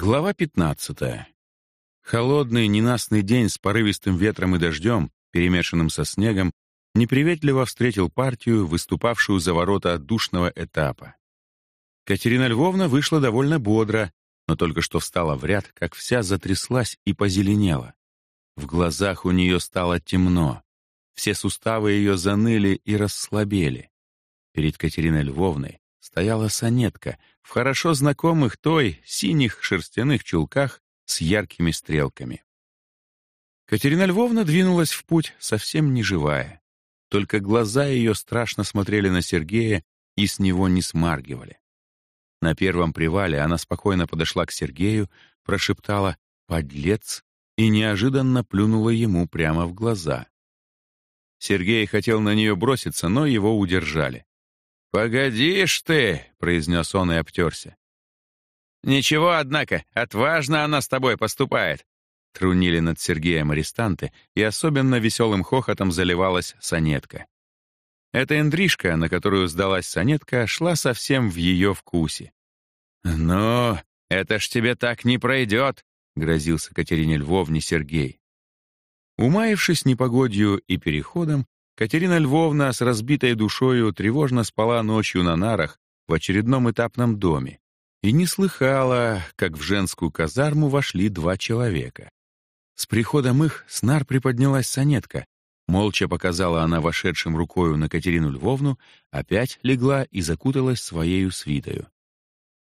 Глава 15. Холодный, ненастный день с порывистым ветром и дождем, перемешанным со снегом, неприветливо встретил партию, выступавшую за ворота отдушного этапа. Катерина Львовна вышла довольно бодро, но только что встала в ряд, как вся затряслась и позеленела. В глазах у нее стало темно. Все суставы ее заныли и расслабели. Перед Катериной Львовной стояла санетка в хорошо знакомых той синих шерстяных чулках с яркими стрелками. Катерина Львовна двинулась в путь совсем не живая. Только глаза ее страшно смотрели на Сергея и с него не смаргивали. На первом привале она спокойно подошла к Сергею, прошептала «подлец» и неожиданно плюнула ему прямо в глаза. Сергей хотел на нее броситься, но его удержали. «Погодишь ты!» — произнес он и обтерся. «Ничего, однако, отважно она с тобой поступает!» Трунили над Сергеем арестанты, и особенно веселым хохотом заливалась сонетка. Эта индришка, на которую сдалась сонетка, шла совсем в ее вкусе. «Ну, это ж тебе так не пройдет!» — грозился Катерине Львовне Сергей. Умаившись непогодью и переходом, Катерина Львовна с разбитой душою тревожно спала ночью на нарах в очередном этапном доме и не слыхала, как в женскую казарму вошли два человека. С приходом их с нар приподнялась санетка. Молча показала она вошедшим рукою на Катерину Львовну, опять легла и закуталась своею свитою.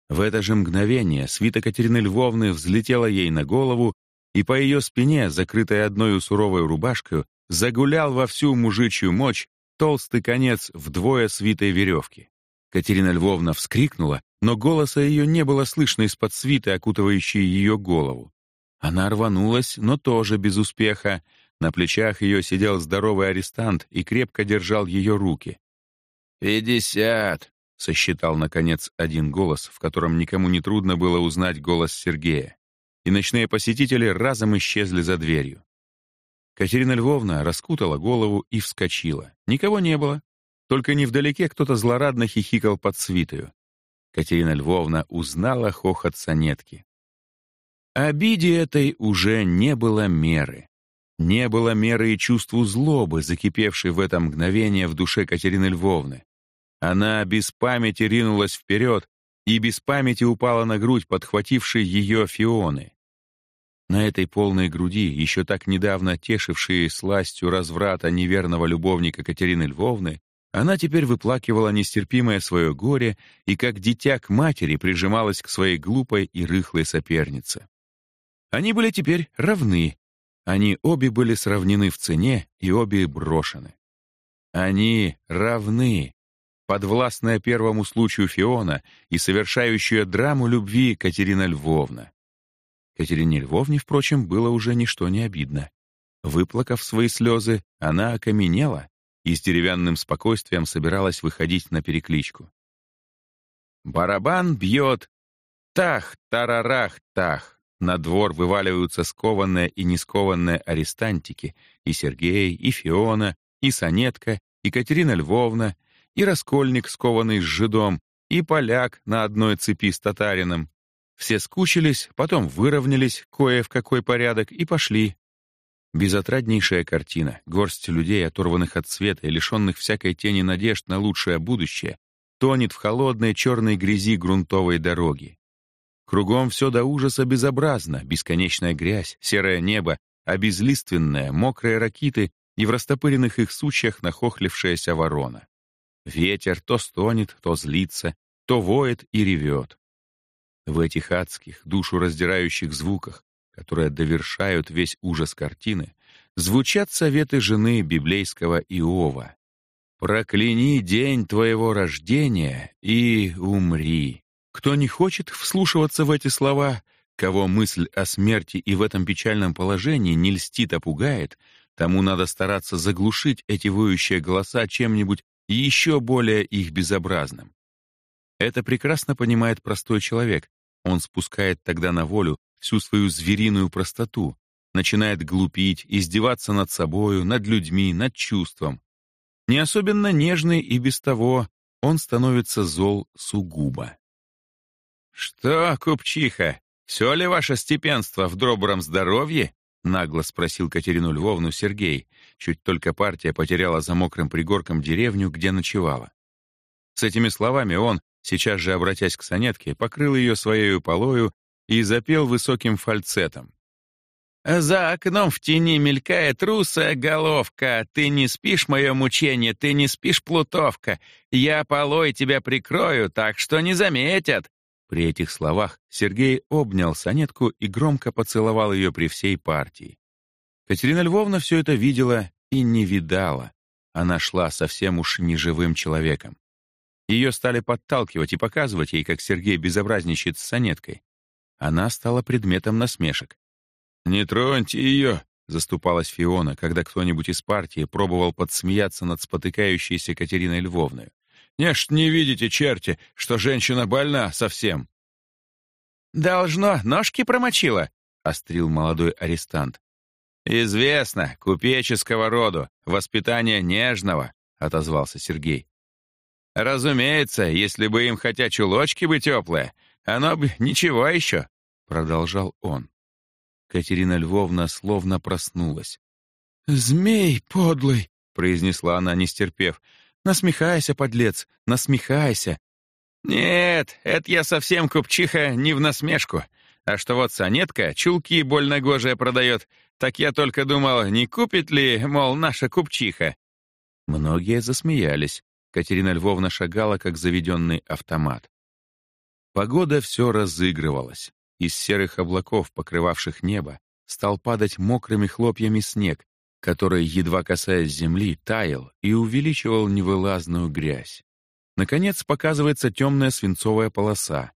В это же мгновение свита Катерины Львовны взлетела ей на голову, и по ее спине, закрытой одной суровой рубашкой, загулял во всю мужичью мощь толстый конец вдвое свитой веревки. Катерина Львовна вскрикнула, но голоса ее не было слышно из-под свиты, окутывающей ее голову. Она рванулась, но тоже без успеха. На плечах ее сидел здоровый арестант и крепко держал ее руки. «Пятьдесят!» — сосчитал, наконец, один голос, в котором никому не трудно было узнать голос Сергея. И ночные посетители разом исчезли за дверью. Катерина Львовна раскутала голову и вскочила. Никого не было. Только невдалеке кто-то злорадно хихикал под свитою. Катерина Львовна узнала хохот сонетки. Обиде этой уже не было меры. Не было меры и чувству злобы, закипевшей в это мгновение в душе Катерины Львовны. Она без памяти ринулась вперед и без памяти упала на грудь, подхватившей ее Фионы. На этой полной груди, еще так недавно тешившей сластью разврата неверного любовника Катерины Львовны, она теперь выплакивала нестерпимое свое горе и как дитя к матери прижималась к своей глупой и рыхлой сопернице. Они были теперь равны. Они обе были сравнены в цене и обе брошены. Они равны, подвластная первому случаю Фиона и совершающая драму любви Катерина Львовна. Катерине Львовне, впрочем, было уже ничто не обидно. Выплакав свои слезы, она окаменела и с деревянным спокойствием собиралась выходить на перекличку. Барабан бьет «Тах, тарарах, тах!» На двор вываливаются скованные и нескованные арестантики, и Сергей, и Фиона, и Санетка, и Катерина Львовна, и Раскольник, скованный с жидом, и поляк на одной цепи с татарином, все скучились, потом выровнялись, кое в какой порядок, и пошли. Безотраднейшая картина, горсть людей, оторванных от света и лишенных всякой тени надежд на лучшее будущее, тонет в холодной черной грязи грунтовой дороги. Кругом все до ужаса безобразно, бесконечная грязь, серое небо, обезлиственное, мокрые ракиты и в растопыренных их сучьях нахохлившаяся ворона. Ветер то стонет, то злится, то воет и ревет. В этих адских, душу раздирающих звуках, которые довершают весь ужас картины, звучат советы жены библейского Иова. «Прокляни день твоего рождения и умри». Кто не хочет вслушиваться в эти слова, кого мысль о смерти и в этом печальном положении не льстит, а пугает, тому надо стараться заглушить эти воющие голоса чем-нибудь еще более их безобразным. Это прекрасно понимает простой человек, он спускает тогда на волю всю свою звериную простоту, начинает глупить, издеваться над собою, над людьми, над чувством. Не особенно нежный и без того, он становится зол сугубо. «Что, купчиха, все ли ваше степенство в добром здоровье?» — нагло спросил Катерину Львовну Сергей, чуть только партия потеряла за мокрым пригорком деревню, где ночевала. С этими словами он, сейчас же обратясь к сонетке, покрыл ее своей полою и запел высоким фальцетом. «За окном в тени мелькает русая головка. Ты не спишь, мое мучение, ты не спишь, плутовка. Я полой тебя прикрою, так что не заметят». При этих словах Сергей обнял сонетку и громко поцеловал ее при всей партии. Катерина Львовна все это видела и не видала. Она шла совсем уж неживым человеком. Ее стали подталкивать и показывать ей, как Сергей безобразничает с сонеткой. Она стала предметом насмешек. «Не троньте ее!» — заступалась Фиона, когда кто-нибудь из партии пробовал подсмеяться над спотыкающейся Катериной Львовной. «Не ж не видите, черти, что женщина больна совсем!» «Должно, ножки промочила!» — острил молодой арестант. «Известно, купеческого роду, воспитание нежного», — отозвался Сергей. «Разумеется, если бы им хотя чулочки бы теплые, оно бы ничего еще», — продолжал он. Катерина Львовна словно проснулась. «Змей подлый!» — произнесла она, не стерпев. «Насмехайся, подлец, насмехайся!» «Нет, это я совсем купчиха не в насмешку. А что вот санетка чулки больно гожие продает, так я только думал, не купит ли, мол, наша купчиха». Многие засмеялись. Катерина Львовна шагала, как заведенный автомат. Погода все разыгрывалась. Из серых облаков, покрывавших небо, стал падать мокрыми хлопьями снег, который, едва касаясь земли, таял и увеличивал невылазную грязь. Наконец показывается темная свинцовая полоса.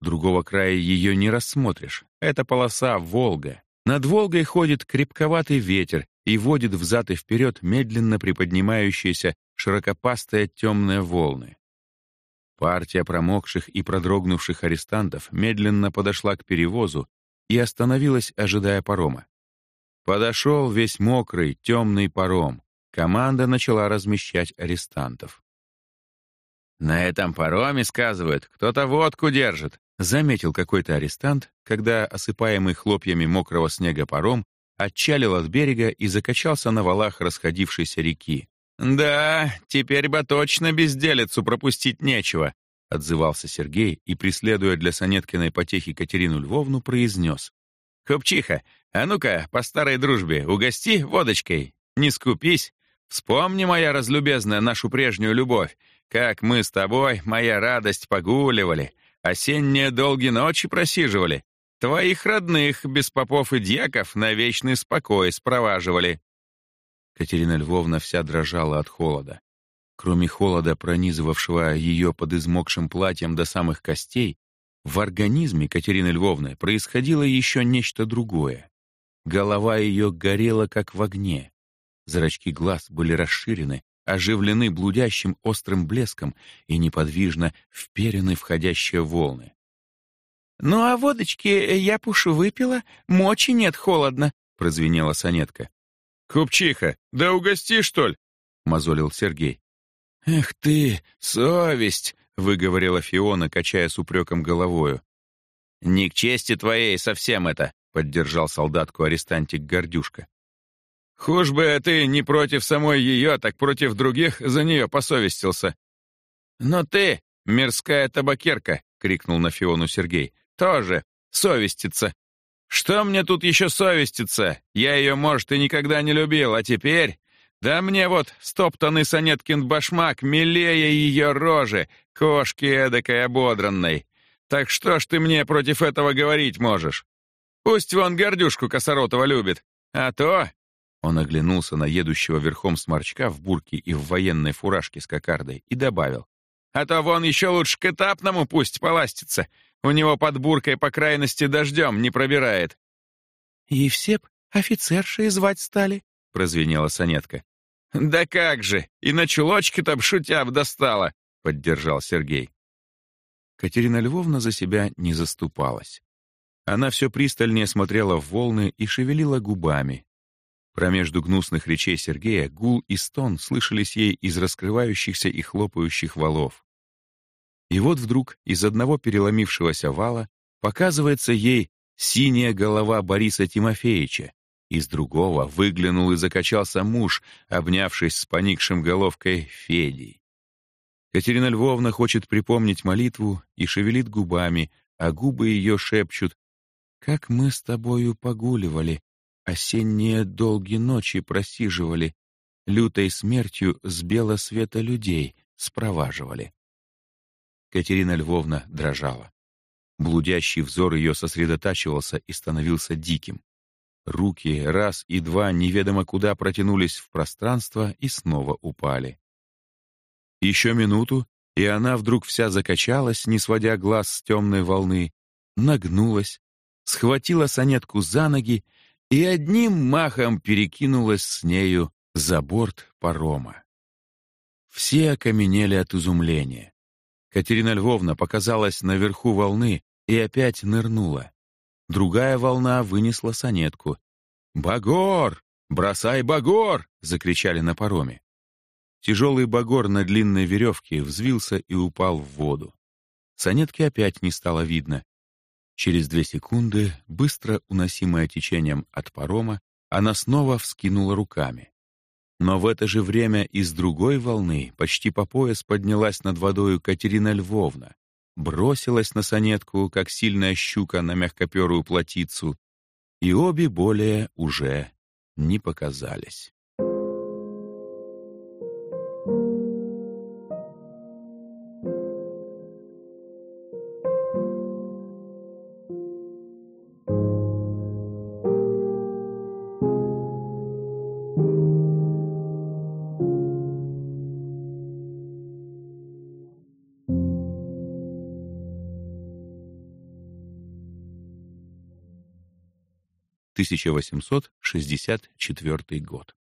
Другого края ее не рассмотришь. Это полоса Волга. Над Волгой ходит крепковатый ветер и водит взад и вперед медленно приподнимающиеся широкопастые темные волны. Партия промокших и продрогнувших арестантов медленно подошла к перевозу и остановилась, ожидая парома. Подошел весь мокрый, темный паром. Команда начала размещать арестантов. «На этом пароме, сказывают, кто-то водку держит», заметил какой-то арестант, когда осыпаемый хлопьями мокрого снега паром отчалил от берега и закачался на валах расходившейся реки. «Да, теперь бы точно безделицу пропустить нечего», — отзывался Сергей и, преследуя для Санеткиной потехи Катерину Львовну, произнес. «Купчиха, а ну-ка, по старой дружбе, угости водочкой, не скупись. Вспомни, моя разлюбезная, нашу прежнюю любовь, как мы с тобой, моя радость, погуливали, осенние долгие ночи просиживали, твоих родных, без попов и дьяков, на вечный спокой спроваживали». Катерина Львовна вся дрожала от холода. Кроме холода, пронизывавшего ее под измокшим платьем до самых костей, в организме Катерины Львовны происходило еще нечто другое. Голова ее горела, как в огне. Зрачки глаз были расширены, оживлены блудящим острым блеском и неподвижно вперены входящие волны. «Ну а водочки я пушу выпила, мочи нет, холодно», — прозвенела сонетка. «Купчиха, да угости, что ли?» — мозолил Сергей. «Эх ты, совесть!» — выговорила Фиона, качая с упреком головою. «Не к чести твоей совсем это!» — поддержал солдатку арестантик Гордюшка. «Хуже бы ты не против самой ее, так против других за нее посовестился». «Но ты, мирская табакерка!» — крикнул на Фиону Сергей. «Тоже совестится!» Что мне тут еще совеститься? Я ее, может, и никогда не любил, а теперь... Да мне вот стоптанный Санеткин башмак милее ее рожи, кошки эдакой ободранной. Так что ж ты мне против этого говорить можешь? Пусть вон гордюшку Косоротова любит, а то...» Он оглянулся на едущего верхом сморчка в бурке и в военной фуражке с кокардой и добавил. «А то вон еще лучше к этапному пусть поластится. У него под буркой по крайности дождем не пробирает». «И все б офицерши звать стали», — прозвенела сонетка. «Да как же! И на чулочке-то шутя достала!» — поддержал Сергей. Катерина Львовна за себя не заступалась. Она все пристальнее смотрела в волны и шевелила губами. Промежду гнусных речей Сергея гул и стон слышались ей из раскрывающихся и хлопающих валов. И вот вдруг из одного переломившегося вала показывается ей синяя голова Бориса Тимофеевича. Из другого выглянул и закачался муж, обнявшись с поникшим головкой Федей. Катерина Львовна хочет припомнить молитву и шевелит губами, а губы ее шепчут «Как мы с тобою погуливали, осенние долгие ночи просиживали, лютой смертью с белого света людей спроваживали». Катерина Львовна дрожала. Блудящий взор ее сосредотачивался и становился диким. Руки раз и два неведомо куда протянулись в пространство и снова упали. Еще минуту, и она вдруг вся закачалась, не сводя глаз с темной волны, нагнулась, схватила сонетку за ноги и одним махом перекинулась с нею за борт парома. Все окаменели от изумления. Катерина Львовна показалась наверху волны и опять нырнула. Другая волна вынесла сонетку. «Багор! Бросай багор!» — закричали на пароме. Тяжелый багор на длинной веревке взвился и упал в воду. Сонетки опять не стало видно. Через две секунды, быстро уносимая течением от парома, она снова вскинула руками. Но в это же время из другой волны почти по пояс поднялась над водою Катерина Львовна, бросилась на сонетку, как сильная щука на мягкоперую плотицу, и обе более уже не показались. 1864 год.